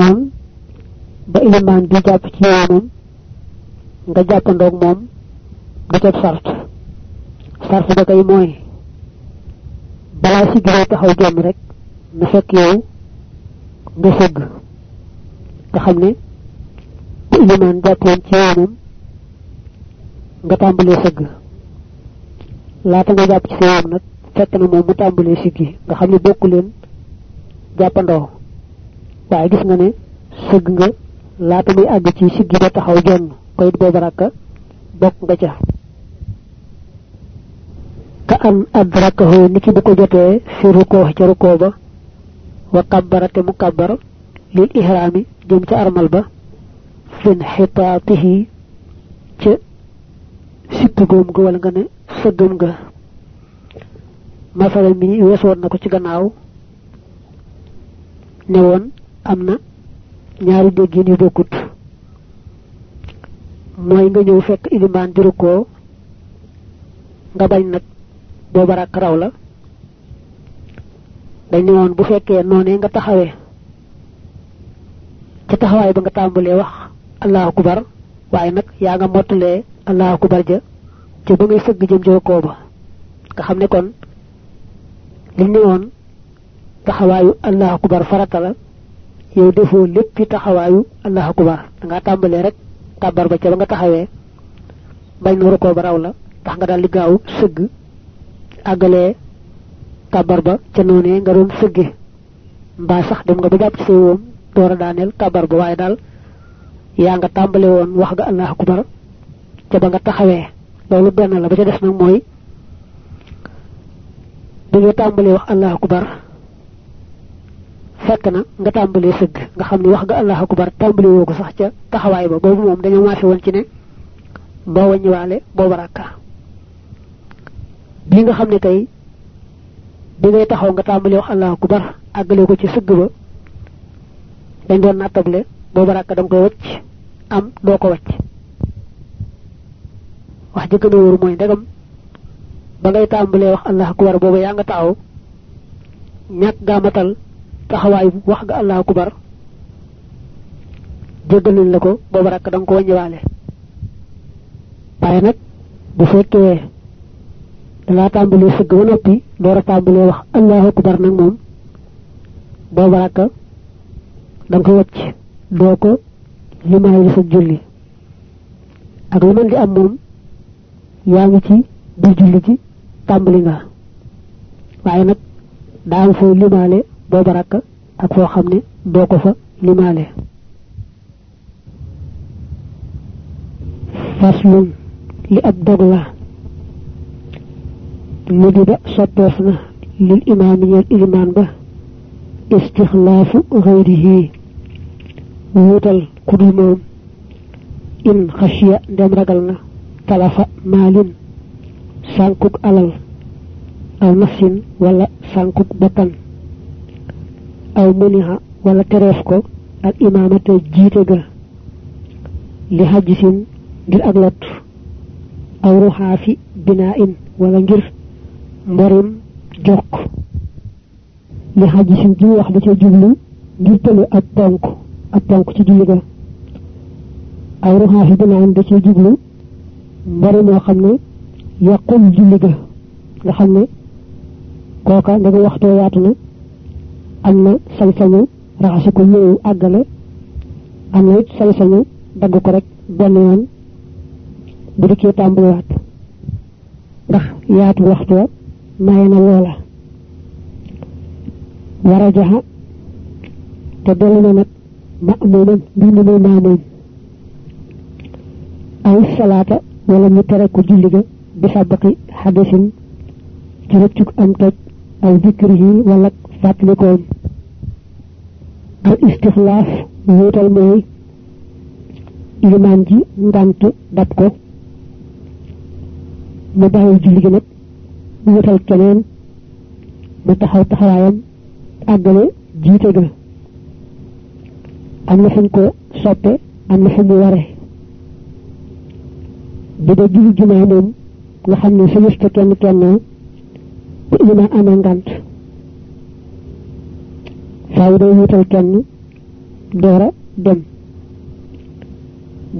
woon ba bi jàpp ci yoonam nga jàppandoog moom da ca sart sart ba kay mooy balaa si gëree taxaw jom rek na fekk yow nga sëgg nga xam ne bu ilimaan jàppoon ci yoonam nga tàmbalee laata nga ci fekk na mu nga bokku waaye gis nga ne sëgg nga laata muy àgg ci siggi ba taxaw jonn koy boobu rakka bokk nga ca. Ka an adrakahu niki bu ko jotee fi rukoo ca rukoo ba wa kabbara te mu kabbar lil ihrami jëm ca armal ba fin xitaatihi ca sipp goom ga wala nga ne sëggam nga masala mi weesoon na ko ci gannaaw ne woon am na ñaari déggin yu bokkut. Mooy nga ñëw fekk ilimaan di rukkoo nga bañ nag booba rak raw la. Dañ woon bu fekkee noonee nga taxawee ca taxawaay ba nga tàmbalee wax allahu akbar waaye nag yaa nga mottalee allahu akbar ja ca ba ngay sëgg jëm rukkoo ba nga kon liñ ne woon taxawaayu allahu akbar farata la yow defoo lépp taxawaayu allahu akbar. Da nga tàmbalee rek kàbbar ba ba nga taxawee. Bañ na rukkoo ba raw la. Tax nga daal di gaaw sëgg àggalee kàbbar ba ca noonee nga doon sëgge. Mbaa sax dem nga ba ci say woom door a ba daal yaa nga woon wax nga allahu akbar ca ba nga taxawee. Loolu benn la ba nag mooy bi nga tàmbalee wax allahu akbar fekk na nga tàmbalee sëgg nga xam ne wax nga allahu akbar tàmbali woo ko sax ca taxawaay ba boobu moom dañoo maase woon ci ne boo wàññiwaale boobu rakka bi nga xam ne kay bi ngay taxaw nga tàmbalee wax allahu akbar àggale ko ci sëgg ba dañ doon nattable boobu rakka da koy wacc am doo ko wacc. Wax ji gën a wóor mooy ndegam ba ngay tàmbalee wax allahu akbar boobu yaa nga taxaw ñàkk gaamatal taxawaay wax nga allahu akbar jéggal nañ la ko boobu rakk da nga ko wàññiwaale waaye nag bu fekkee dangaa tàmbalee sëgg ba noppi door a tàmbalee wax allahu akbar nag moom boobu rakk da nga ko wacc doo ko limaay sa julli. Ak lu mën di am moom yaa ngi ci biir julli ci tàmbali nga. Waaye nag daa am fooy limaale booba rakk ak foo xam ne doo ko fa limaale faslun li ab dog la lu ba soppeef na lil imaami ñeel ilimaan ba istixlaafu xayrihi wuutal kudul moom in xasiya ndem ragal na talafa maalin sànkuk alal aw nafsin wala sànkuk bakkan aw muniha wala tereef ko ak imaamate jiite ga li hajjisin ngir ak lot aw ruxaafi binaa in wala ngir mborim jokk li hajjisin ji wax da ca jublu ngir tële ab ponk ab ponk ci julli ga aw ruxaafi binaa in da ca jublu mbari moo xam ne yàqul julli ga nga xam ne kooka ndega waxtoo yaatu na am na sañ-sañu raxasi ko ñëw àggale am na it sañ-sañu dagg ko rek benn yoon bu dikkee tàmbaliwaat. Ndax yaatu waxtu wa maye na loola. War a jaxa te dellu na nag ma mooman mbir mi muy maamoom ay salaata wala ñu tere ko julli ga bi sabaqi xadasin ci rëccug am toj aw dikrihi wala fàttalikoom al istixlaaf wuutal mooy ilimaan ji ngànt dab ko. Mu bàyyi julli gi nag wuutal keneen mu taxaw taxawaayam àggale jiite ga am na fuñ ko soppe am na fu mu bu dee julli jumaa moom nga xam ne sa kenn kenn bu ilimaan amee ngànt faaw day wutal kenn doora dem.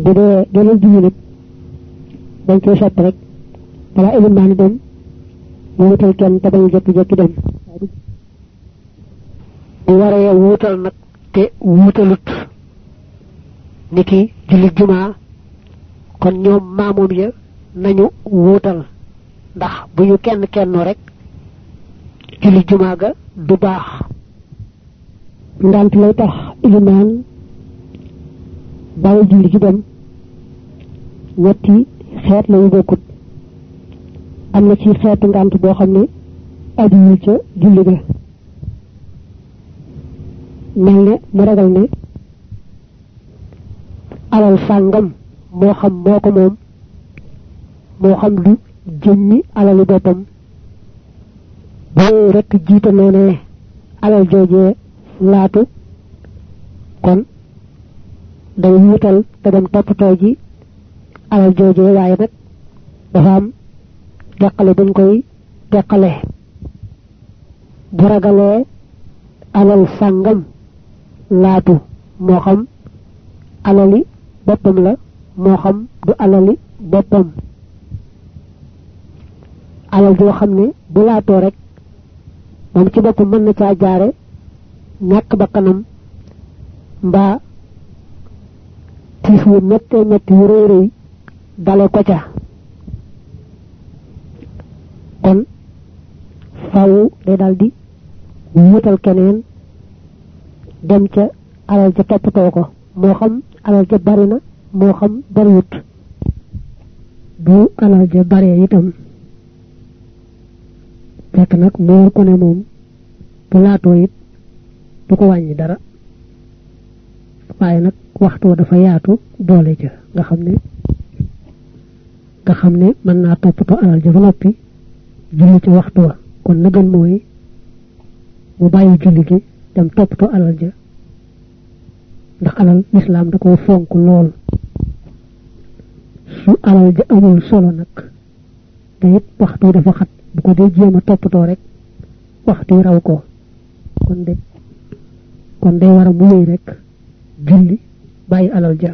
Bu dee dalal julli nag dañ koy sopp rek balaa ilimaan dem mu wutal kenn te bañ jekki-jekki dem. Bu waree wuutal nag te wuutalut niki julli jumaa kon ñoom maamoom ya nañu wuutal ndax bu ñu kenn kenn rek julli jumaa ga du baax ngant lay tax ilimaan bàyyi julli ci dem. Ñetti xeet lañu bokkut. Am na ci xeetu ngant boo xam ne ajuwul ca julli ga. Mel ne mu ragal ne alal sàngam moo xam moo ko moom moo xam du jëmmi alali boppam. Boo rek jiite noonee alal joojee laatu. Kon day wutal te dem toppatoo ji alal joojee waaye nag dafa am teqale buñ koy teqale. Bu ragalee alal sàngam laatu moo xam alali boppam la moo xam du alali boppam. Alal joo xam ne bu laatoo rek moom ci mën na caa jaare ñàkk bakkanam mbaa tiis wu mettee metti wu rëy rëy dale ko ca. kon faw day daldi wutal keneen dem ca alal ja toppatoo ko. moo xam alal ja bari na moo xam bariwut. bu alal ja baree itam fekk nag moo ko ne moom bu du ko wàññi dara. Waaye nag waxtu dafa yaatu boole ca nga xam ne nga xam ne mën naa toppatoo alal ja ba noppi julli ci waxtu wa. Kon na gën mooy mu bàyyi julli gi dem toppatoo alal ja. Ndax alal lislaam da fonk lool. Su alal ja amul solo nag te waxtu dafa xat. Bu ko dee jéem a toppatoo rek waxtu raw ko. Kon de kon day war a mu wéy rek julli bàyyi alal ja.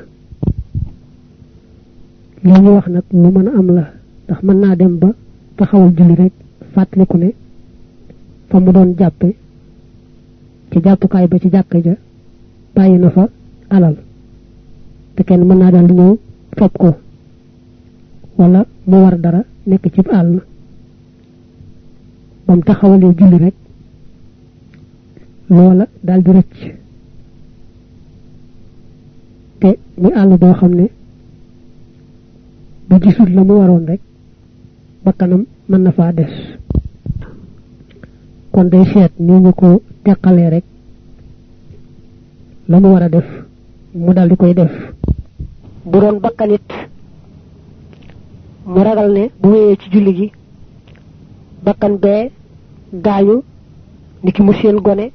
Li ñu wax nag lu mën a am la ndax mën naa dem ba taxawal julli rek fàttaliku ne fa mu doon jàppe ci jàppukaay ba ci jàkk ja bàyyi na fa alal. Te kenn mën dal ñëw fob ko wala mu war dara nekk ci bam taxawalee julli rek loola dal di rëcc. Te muy àll boo xam ne bu gisul la mu waroon rek bakkanam mën na faa des. Kon day seet ni ñu ko teqalee rek la mu war a def mu dal di koy def. Bu doon bakkanit mu ragal ne bu wéyee ci julli gi bakkan bee gaañu niki mu seen gone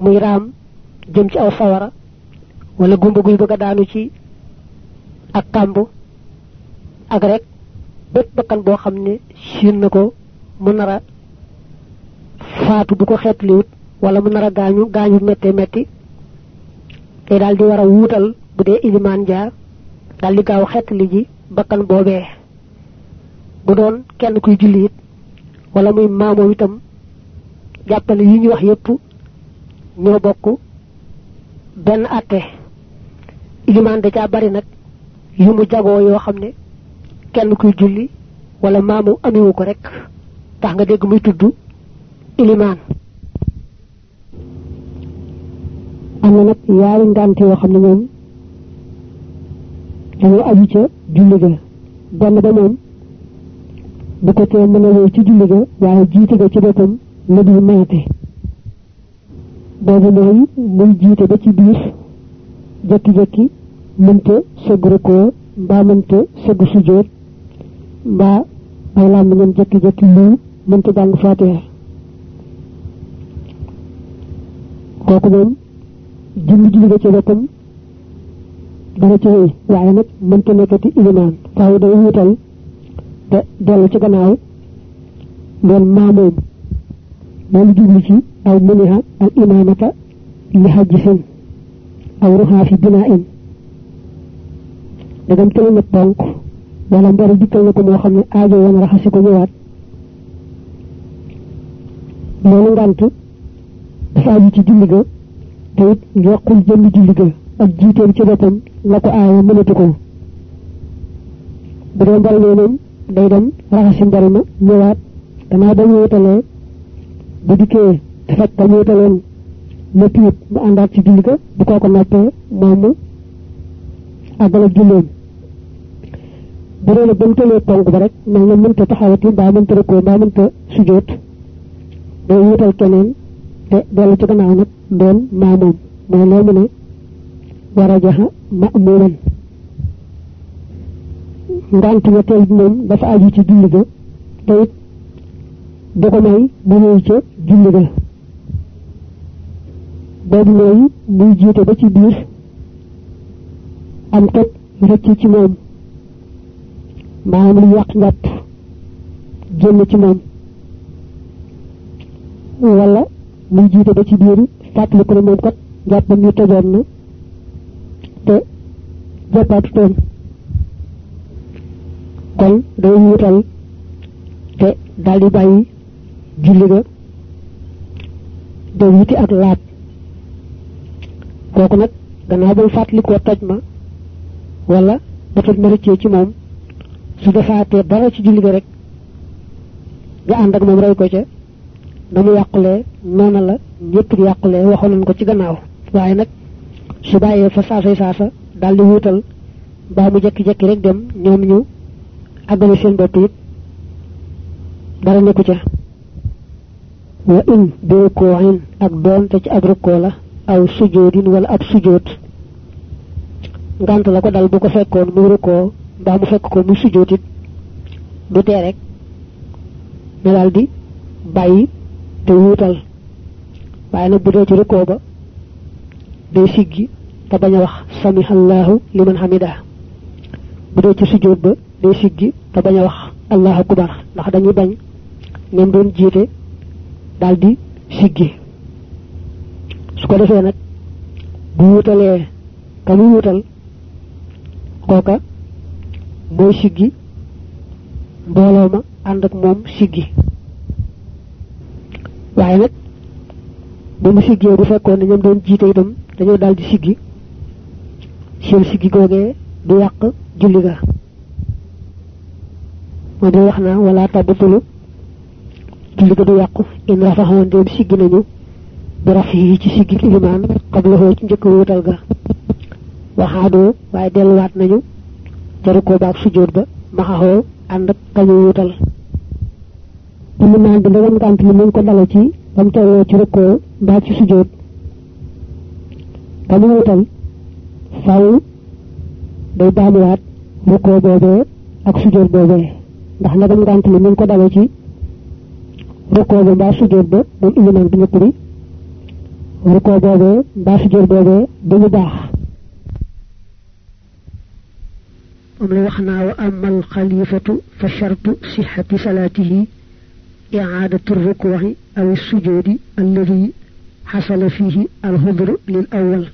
muy raam jëm ci aw sawara wala gumba guy bëgg daanu ci ak kàmb ak rek bépp bakkan boo xam ne siin na ko mu nar a faatu du ko xeetliwut wala mu nar a gaañu gaañu metti metti te daal di war a wuutal bu dee ilimaan jaar daal di gaaw xeetli ji bakkan boobee. Bu doon kenn kuy julli it wala muy maamoo itam jàppale yi ñu wax yépp ñoo bokk benn àtte. Ilimaan da caa bari nag yu mu jagoo yoo xam ne kenn kuy julli wala maamu amiwu ko rek tax nga dégg muy tudd ilimaan am na nag yaari ngànt yoo xam ne moom dañoo aju ca julli ga. Benn ba moom bu ko tee mën a ci julli ga waaye jiite ga ci boppam la dul mayate boobu mooy muy jiite ba ci biir jekki-jekki mënta sëgg rukkoo mbaa mënta sëgg sujjóot mbaa ay làmmiñam jekki-jekki luu mënta jàng faatiha. Kooku moom julli julli ga ci boppam dana ci wéy waaye nag mënta nekkati ilimaan. Faaw day wutal te dellu ci gannaaw doon maamoom loolu jublu ci imaamata li hajji sin aw ruha fi bina'in dagam tële na ponk wala mbari dikkal na ko moo xam ne aajo woon raxasi ko ñëwaat loolu ngant dafa aju ci julli ga te it yokkul jëmmi julli ga ak jiiteem ci boppam la ko aaya mënatu ko bu dee mbari moom day dem raxasi mbari ma ñëwaat gannaaw ba ñu wutalee bu dikkee te fekk ka ñu wutaloon lépp it mu àndaat ci julli ga bu kooko noppee moom mu àggal ak julleem. Bu dee nag ba mu tëlee ponk ba rek mel na mënta taxawati mbaa mënta rëkkoo mbaa mënta sujjóot day wutal keneen te dellu ci gannaaw nag doon maamoom. Mooy loo mu ne war a ma'muuman. Ngant bi moom dafa aju ci julli ga te it du ko may mu ñëw ca julli ga boobu mooy muy jiite ba ci biir am toj rëcc ci moom. Maanaam lu yàq njàpp génn ci moom. Wala muy jiite ba ci biir fàttali ko ne moom kat njàppam ñu tojoon na te jàppaatu toon kon day wutal te daal di bàyyi julli ga wuti ak laab kooku nag gannaaw ba mu fàttali koo toj ma wala ba toj ma rëccee ci moom su defaatee dara ci julli ga rek nga ànd ak moom rey ko ca na mu yàqulee noona la ñëpp di yàqulee waxoon nañ ko ci gannaaw waaye nag su bàyyee fa saasay saasa daal di wuutal mbaa mu jekki-jekki rek dem ñoom ñu àggale seen bopp it dara nekku ca wa in bee koo ak doon te ci ab rukkoo la aw sujoodin wala ab sujoot ngant la ko dal bu ko fekkoon muy rukkoo mbaa mu fekk ko mu sujoot it. Du tee rek ne daal di bàyyi te wuutal. Waaye nag bu dee ci rukkoo ba day siggi te bañ a wax samihallahu liman hamida bu ci sujoot ba day siggi te bañ a wax allahu akbar. Ndax dañuy bañ ñoom doon jiite daal di siggi su ko defee nag bu wutalee ka muy wutal kooka mooy siggi. Mbooloo ma ànd ak moom siggi. Waaye nag bu mu siggee bu fekkoon ne ñoom doon jiite itam dañoo daal di siggi seen siggi googee du yàq julli ga. Moo di wax naa wala tabatulu julli ga du yàqu. In rafaxoon dem siggi nañu faw day baamuwaat rëkkoo boobee ak sujjóot boobee ndax ndagam ngànt li mu ko dala ci rëkkoo ba mbaa sujjóot ba moom ilimaan bi ñëpp bi rëkkoo boobee mbaa sujjóot boobee dañu baax moom la wax naa wa amal xalifatu fa shartu sixati salaatihi icaadatu rukuuci aw sujoodi alladi xasala fiihi alxudru lil awal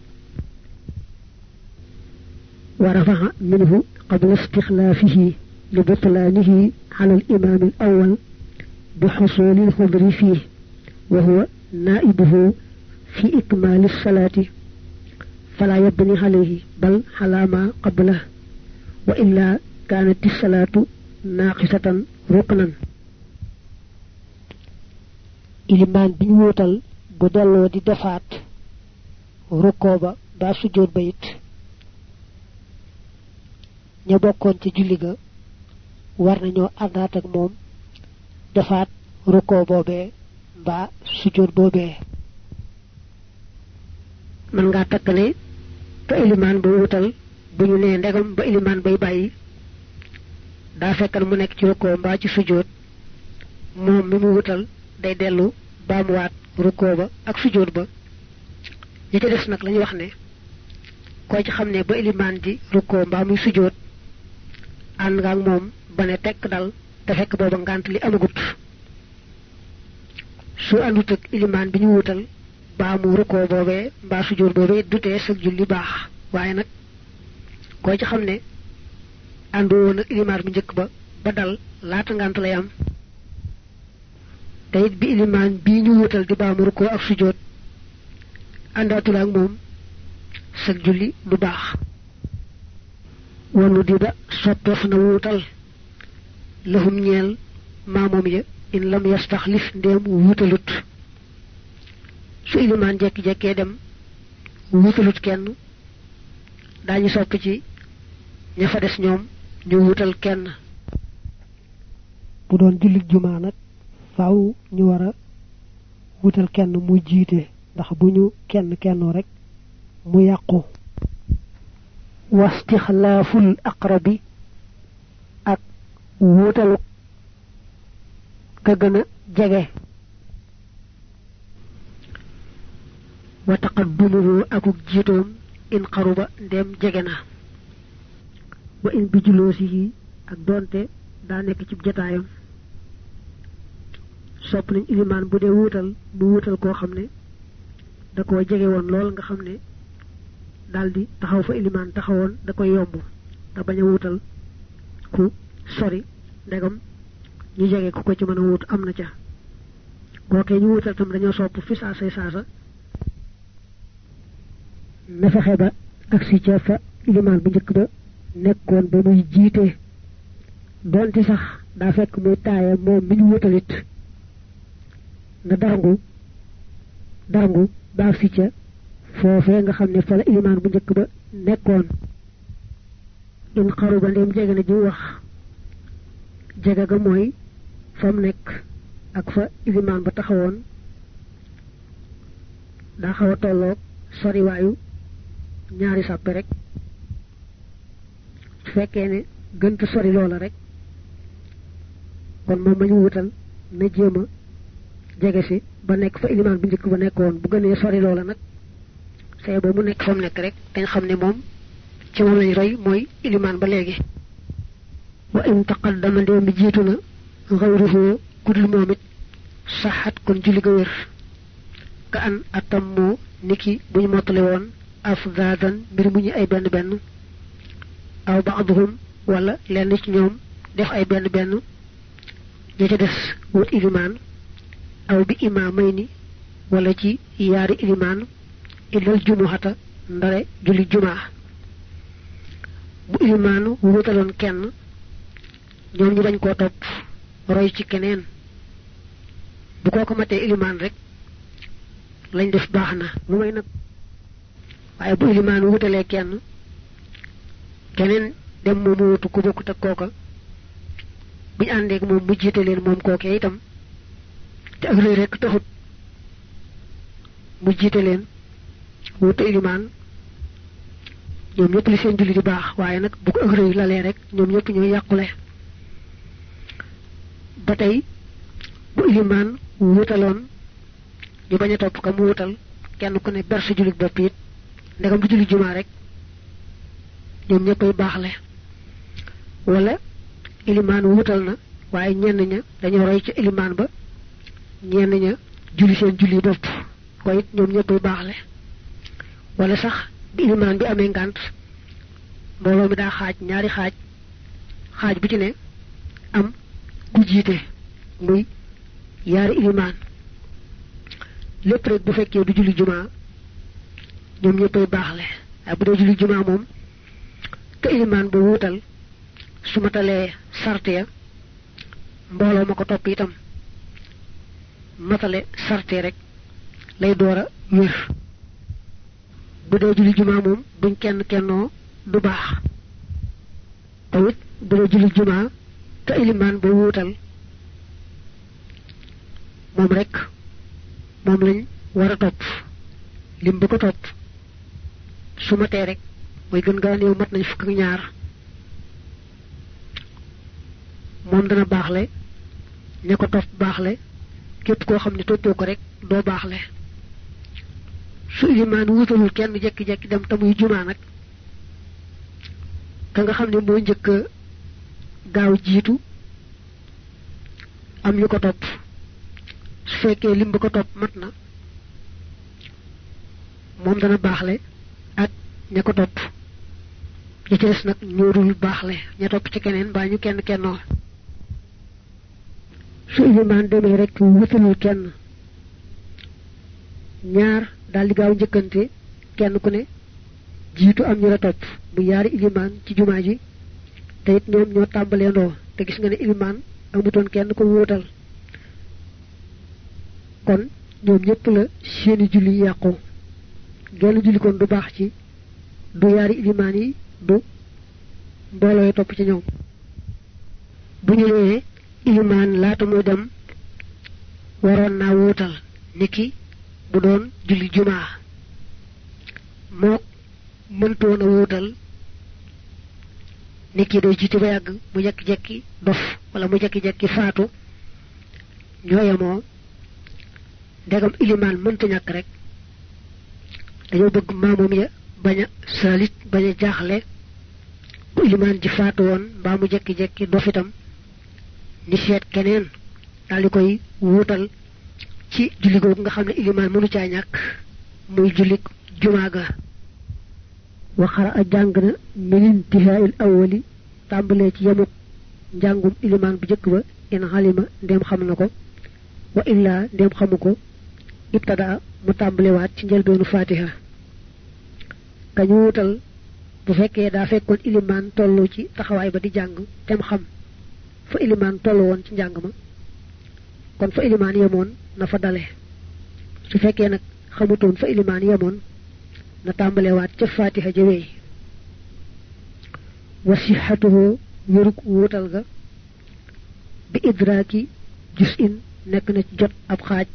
wa rafaca minhu qabla istixlaafihi li butlaanihi cala alimaami alawal bi xusuuli alxudri fiih wa huwa naaibuhu fi ikmaali salaati falaa yabni calayhi bal calaa maa qablah wa illa kaanat salaatu naaqisatan ruknan ilimaan bi ñu wuutal bu delloo di defaat rukkoo ba ba sujjóot ba it ña bokkoon ci julli ga war nañoo àndaat ak moom defaat rukkoo boobee mbaa sujjóot boobee mën ngaa takk ne fa ilimaan ba wuutal bu ñu nee ndegam ba ilimaan bay bàyyi daa fekkal mu nekk ci rukkoo mbaa ci sujjóot moom mi mu wutal day dellu baamuwaat rukkoo ba ak sujjóot ba. Ñi ca des nag lañu wax ne koy ci xam ne ba ilimaan ji rukkoo mbaa muy sujjóot ànd nga ak moom ba ne dal te fekk booba ngànt li amagut. Su àndut ak ilimaan bi ñu wutal baamu rukkoo boobee mbaa sujjóot boobee dutee sa julli baax. Waaye nag koy ci xam ne àndu woon ak ilimaan bu njëkk ba ba dal laata ngant lay am. Te it bi ilimaan bii ñu wutal di baamu rukkoo ak sujjóot àndaatul ak moom sa julli du baax. Wanu di ba soppeef na wuutal lahum ñeel maamoom ya in lam yastaxlif ndéem wutalut su ilimaan jekki-jekkee dem wutalut kenn daañu sopp ci ña fa des ñoom ñu wutal kenn. Bu doon jullit jumaa nag faaw ñu war a wutal kenn mu jiite ndax bu ñu kenn kennoo rek mu yàqu. Wastixlaaful aqrabi ak wutalu ka gën a jege wa taqaddumuhu akuk jiitoom in xaruba ndem jege na. Wa in bi juloosihi ak donte daa nekk ci jataayam. Sopp nañ ilimaan bu dee wuutal mu wuutal koo xam ne da koo jege nga daldi taxaw fa ilimaan taxawoon da koy yomb te bañ a wuutal ku sori ndegam ñu jege ku ko ci mën wut am na ca. Kookee ñu wutal tam dañoo sopp fi na fexe ba agsi ca fa ilimaan bu njëkk ba nekkoon ba muy jiite donte sax daa fekk muy taaye moom mi ñu wutalit nga darangu darangu ba agsi ca foofee nga xam ne fa la ilimaan bu njëkk ba nekkoon in xaru ba ndem jege na ji wax jege ga mooy fa mu nekk ak fa ilimaan ba taxawoon daa xaw a tolloog soriwaayu ñaari sàppe rek su fekkee ne gënt sori loola rek kon moom ma ñu wutal na jéem jege si ba nekk fa ilimaan bu njëkk ba nekkoon. Bu gënee sori loola nag ba mu nekk fa mu nekk rek dañ xam ne moom ci moom lañ roy mooy ilimaan ba léegi. Wa in taqaddama ndéem bi jiitu na xawruhu kudul moom it saxat kon julli ga wér. Ka an atam niki bu ñu mottale woon afdaadan mbir mu ñu ay benn benn. Aw baaduhum wala lenn ci ñoom def ay benn benn. Ña ca des wut ilimaan. Aw bi imaamay ni wala ci yaari ilimaan. Illal jumuhata ndare julli jumaa. Bu ilimaan wutaloon kenn ñoom ñu bañ koo topp roy ci keneen. Bu kooko matee ilimaan rek lañ def baax na. May nag waaye bu ilimaan wutalee kenn keneen dem moom mu wutu ku bokkut ak kooka buñ àndeek moom mu jiite leen moom kookee itam te ak rëy rek taxut mu jiite leen wutu ilimaan ñoom ñëpp li seen julli di baax waaye nag bu ko ak rëy lalee rek ñoom ñëpp ñooy yàqule. Ba tey bu ilimaan wutaloon ñu bañ a topp ka mu wutal kenn ku ne ber sa jullit it ndegam du julli jumaa rek. Ñoom ñëppay baaxle. Wala ilimaan wutal na waaye ñenn ña dañoo roy ca ilimaan ba. Ñenn ña julli seen julli bopp. Ko it baaxle. Wala sax bi ilimaan bi amee ngànt mbooloo mi daa xaaj ñaari xaaj. Xaaj bu ci ne am ku jiite muy yaari ilimaan. Lépp rek bu fekkee du julli jumaa ñoom baaxle waaye bu dee julli jumaa moom te ilimaan ba wuutal su matalee sart ya mbooloo ma ko topp itam matale sarte rek lay door a bu dee julli jumaa moom buñ kenn kennoo du baax. Tamit bu dee julli jumaa te ilimaan ba wuutal moom rek moom lañ war a topp. Lim ko topp su matee rek mooy gën gaa néew mat nañ fukk ak ñaar moom dana baaxle ña ko topp baaxle képp koo xam ne toppoo ko rek doo baaxle su ilimaan wutalul kenn jekki-jekki dem te muy jumaa nag ka nga xam ne moo njëkk gaaw jiitu am ñu ko topp su fekkee lim ba ko topp mat na moom dana baaxle ak ña ko topp. Ña ci des nag ñoorul baaxle ña topp ci keneen mbaa ñu kenn kennoo su ilimaan demee rek wutalul kenn. Ñaar daal di gaaw njëkkante kenn ku ne jiitu am ñu la topp bu yaari ilimaan ci jumaa ji. Te it ñoom ñoo tàmbalee ndoo. Te gis nga ne amutoon kenn ko wuutal kon ñoom ñëpp la seeni julli yàqu genn julli kon du baax ci du yaari ilimaan yi du mbooloo topp ci ñoom. Bu ñu nee ilimaan laata muy dem waroon naa wuutal niki bu doon julli jumaa. Moo mëntoon a wuutal niki day jiite ba yàgg mu jekki-jekki dof wala mu jekki-jekki faatu. Ñooyamoo ndegam ilimaan mënta rek dañoo bëgg maamum ya bañ a saalit bañ a jaaxle bu ilimaan ji faatu woon mbaa mu jekki-jekki dof itam ni seet keneen daal di koy wuutal ci julli googu nga xam ne ilimaan mënu caa ñàkk muy julli jumaa ga waxara a jàng na min intihail awwali tàmbalee ci yemuk njàngum ilimaan bu jëkk ba in xalima ndéem xam na ko wa illaa ndéem xamu ko ibtadaa mu tàmbalewaat ci njëlbeenu fatiha kañu wutal bu fekkee daa fekkoon ilimaan tollu ci taxawaay ba di jàng tem xam fa ilimaan tollu woon ci njàng ma kon fa ilimaan yemoon na fa dale su fekkee nag xamutoon fa ilimaan yemoon na tàmbalewaat ca fatiha jëwee wa sixatuhu wérug wuutal ga bi idraaki jus in nekk na ci jot ab xaaj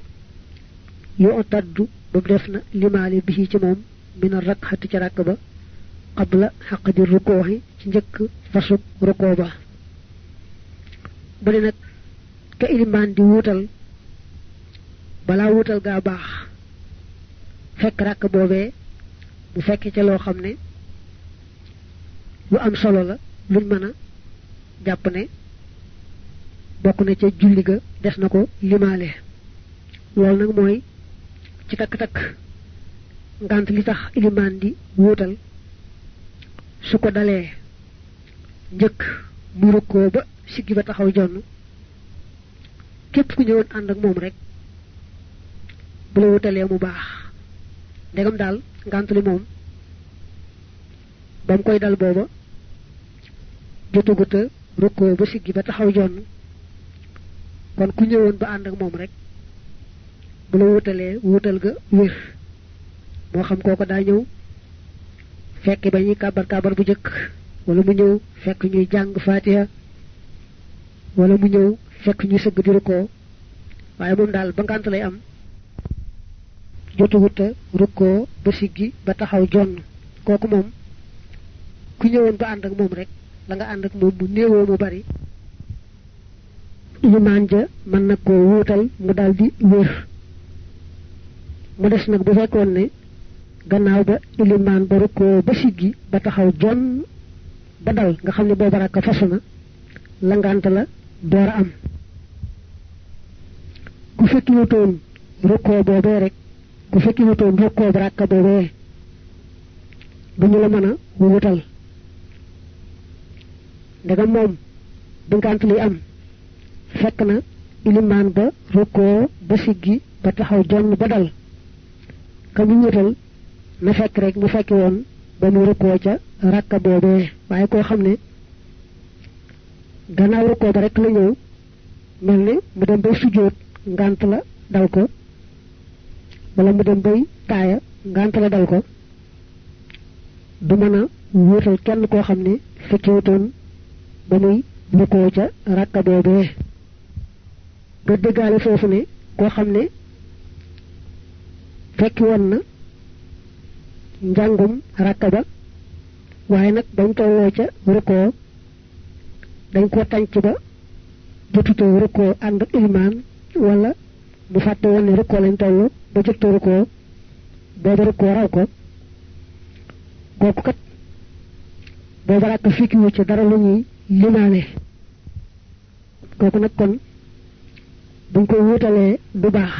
yoo taddu ba def na limaale bi ci moom mina rak xati ca ràkk ba qabla xaq di rukooxi ci njëkk fasub rukoo ba bu ne nag ka ilimaan di wuutal balaa wuutal gaa baax fekk ràkk boobee bu fekkee ca loo xam ne lu am solo la luñ mën a jàpp ne bokk na ca julli ga des na ko limaale loolu nag mooy ci takk-takk ngant li tax ilimaan di wuutal su ko dalee njëkk mu rukkoo ba siggi ba taxaw jonn. Képp ku ñëwoon ànd ak moom rek bu la wutalee mu baax. Ndegam daal ngant li moom ba mu koy dal booba jotuguta rukkoo ba siggi ba taxaw jonn. Kon ku ñëwoon ba ànd ak moom rek bu la wutalee wutal ga wér moo xam kooko daa ñëw. Fekk ba ñuy kàbbar kàbbar bu jëkk wala mu ñëw fekk ñuy jàng fatiha. Wala mu ñëw fekk ñuy sëgg di rukkoo waaye moom daal ba ngànt lay am. Jotuwuta rukkoo ba siggi ba taxaw jonn. Kooku moom ku ñëwoon ba ànd ak moom rek la nga ànd ak moom bu néewoo mu bari. Ilimaan ja mën na koo wuutal mu daal di wér. Mu des nag bu fekkoon ne gannaaw ba ilimaan ba rukkoo ba siggi ba taxaw jonn ba dal nga xam ne booba rakka fasu la ngànt la door a am. Ku fekki wutoon rukkoo boobee rek ku fekki wutoon rukkoo ba rakka boobee duñu la mën a wuutal ndegam moom bi ngànt li am. Fekk na ilimaan ba rukkoo ba siggi ba taxaw jonn ba dal. Ka mu wutal na fekk rek mu fekki woon ba mu rukkoo ca rakka boobee waaye koo xam ne gannaaw rukkoo ba rek la ñëw mel ne mu dem bay sujjóot ngànt la dal ko wala mu dem bay taaya ngànt la dal ko du mën a wuutal kenn koo xam ne fekki wutoon ba muy rukkoo ca rakka boobee nga déggaale foofu ne koo xam ne fekki woon na njàngum rakka ba. Waaye nag bañ tolloo ca rukkoo dañ ko tànc ba jotutoo rukkoo ànd ak ilmaan wala mu fàtte woon ne rukkoo lañ toll ba jotutoo rukkoo booba rukkoo raw ko. Kooku kat booba rakk fikkiwu ci dara lu ñuy limaale kooku nag kon buñ ko wutalee du baax.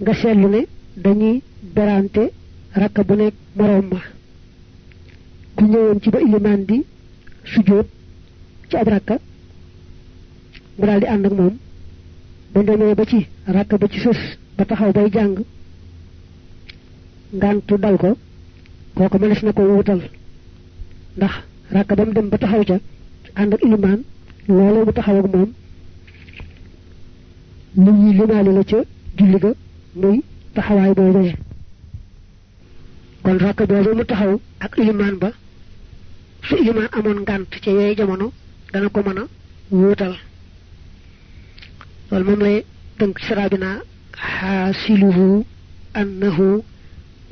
Nga seetlu ne dañuy berante rakka bu nekk morom ma ku ñëwoon ci ba ilimaan di sujjóot ci ab rakka mu daal di ànd ak moom. Ba demee ba ci rakka ba ci sës ba taxaw bay jàng ngantu dal ko kooku mënees na ko wutal ndax rakka ba mu dem ba taxaw ca ànd ak loolee mu taxaw ak nit ñi la ca julli ga muy kon rakk boobu mu taxaw ak ilimaan ba su ilimaan amoon ngànt ca yooyu jamono dana ko mën a wuutal moom lay ci bi naa xaasiluhu annahu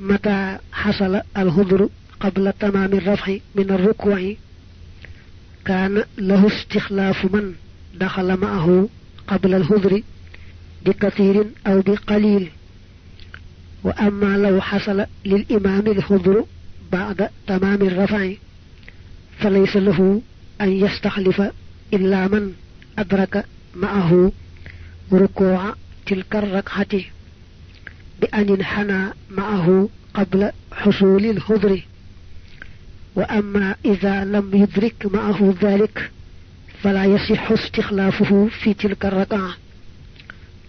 mata xasala alxudru qabla tamaami rafxi min arrukuuci kaana lahu istixlaafu man daxala maahu qabla alxudri bi kathirin aw bi وأما لو حصل للإمام الحضور بعد تمام الرفع فليس له أن يستخلف إلا من أدرك معه ركوع تلك الركعة بأن انحنى معه قبل حصول الحضر. وأما إذا لم يدرك معه ذلك فلا يصح استخلافه في تلك الركعة.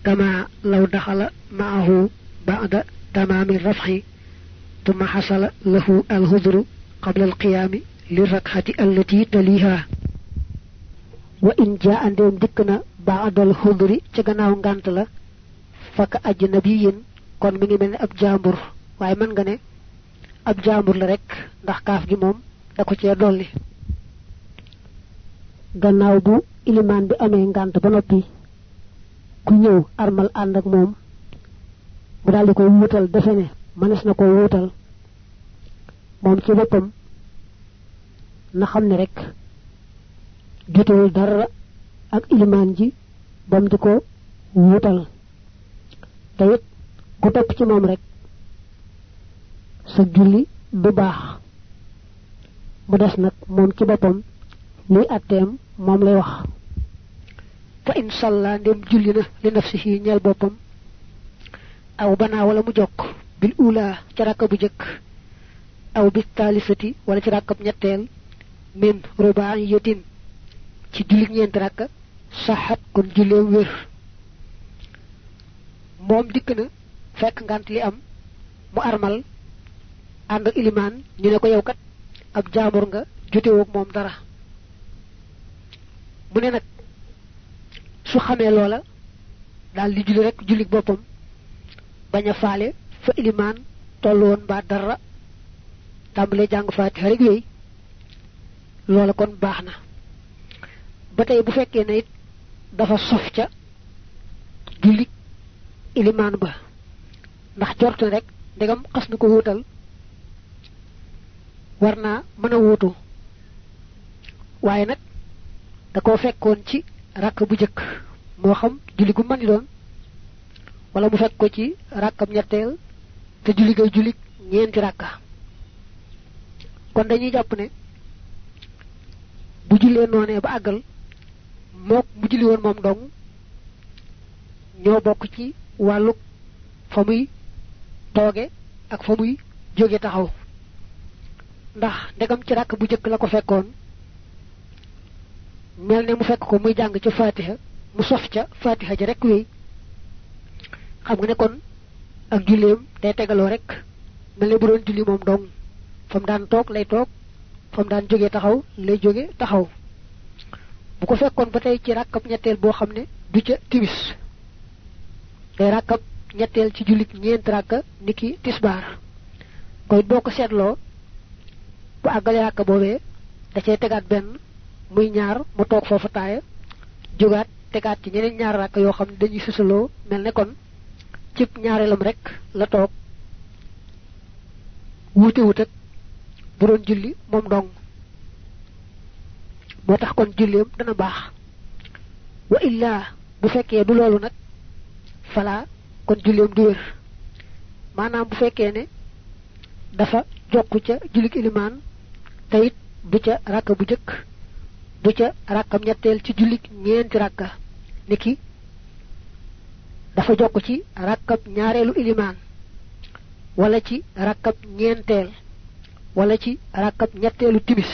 كما لو دخل معه بعد تمام الرفح ثم حصل له الهدر قبل القيام للركحة التي تليها. وإن جاء عندهم دكنا بعد الهدر تغناو غانتلا فك أجنبي كون ميغي من أب جامبر واي من غني أب جامبر لرك ndax kaf gi mom da ko ci doli gannaaw bu iliman bi amé ngant ba nopi ku ñew armal mu dal di koy wutal defe ne manes na ko wutal. Moom ci boppam na xam ne rek jotewul dara ak ilimaan ji bam di ko wutal. Te it ku topp ci moom rek sa julli du baax. Mu des nag moom ci boppam luy atteem moom lay wax. Fa in salla ndem julli na li nafsihi ñeel boppam aw banaa wala mu jokk. Bil ula ci rakka bu jëkk. Aw bis talisati wala ci rakkab ñetteel. Min rubaayatin ci julli ñeent rakka. Saxat kon julleem wér. Moom dikk na fekk ngant li am. Mu armal. Ànd ak ilimaan ñu ne ko yow kat ab jaamur nga jotewoog moom dara. Mu ne nag su xamee loola daal di julli rek julli boppam bañ a faale fa ilimaan toll woon mbaa dara tàmbalee jàng faatiha rek yooyu loola kon baax ba bu fekkee ne dafa sof ca julli ilimaan ba ndax jort na rek ndegam xas na ko wuutal war naa mën a wuutu waaye nag da koo fekkoon ci rakk bu jëkk moo xam gu doon wala mu fekk ko ci rakkam ñetteel te julli gay julli ñeenti rakka. Kon dañuy jàpp ne bu jullee noonee ba àggal mook mu julli woon moom dong ñoo bokk ci wàllu fa muy tooge ak fa muy jóge taxaw. Ndax ndegam ci rakk bu jëkk la ko fekkoon mel ne mu fekk ko muy jàng ca fatiha mu sof ca fatiha ja rek wéy xam nga ne kon ak julleem day tegaloo rek mel bu julli moom dong. Fam daan toog lay toog fam daan jóge taxaw lay jóge taxaw. Bu ko fekkoon ba tey ci rakkab ñetteel boo xam ne du ca timis. Day rakkab ñetteel ci jullit ñeent rakka niki tisbaar. Koy boo ko seetloo bu àggalee rakka boobee da cay tegaat benn muy ñaar mu toog foofu taaya jógaat tegaat ci ñeneen ñaar rakka yoo xam ne dañuy susaloo mel ne kon cib ñaareelam rek la toog. Wuute wut ak bu doon julli moom dong. Moo tax kon julleem dana baax. Wa illaa bu fekkee du loolu nag fala kon julleem du wér. Maanaam bu fekkee ne dafa jokk ca jullik ilimaan it du ca rakka bu jëkk du ca rakkam ñetteel ci jullik ñeenti rakka. Niki dafa jokk ci rakkab ñaareelu ilimaan wala ci rakab ñeenteel wala ci rakab ñetteelu timis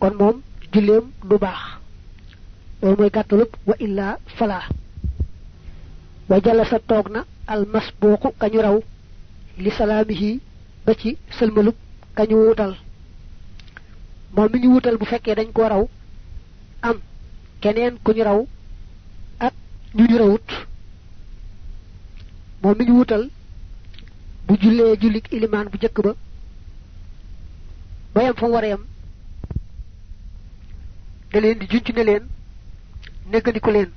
kon moom julleem du wa illa fala. Wa jalasa toog na al masbuuqu kañu raw li salaamihi ba ci sëlmalub kañu wutal. Mi ñu wutal bu dañ ko raw am keneen ku ñu raw ak ñu ñu rawut moom mi ñu wutal bu jullee jullik ilimaan bu jëkk ba ba yam fa war da leen di junc ne leen leen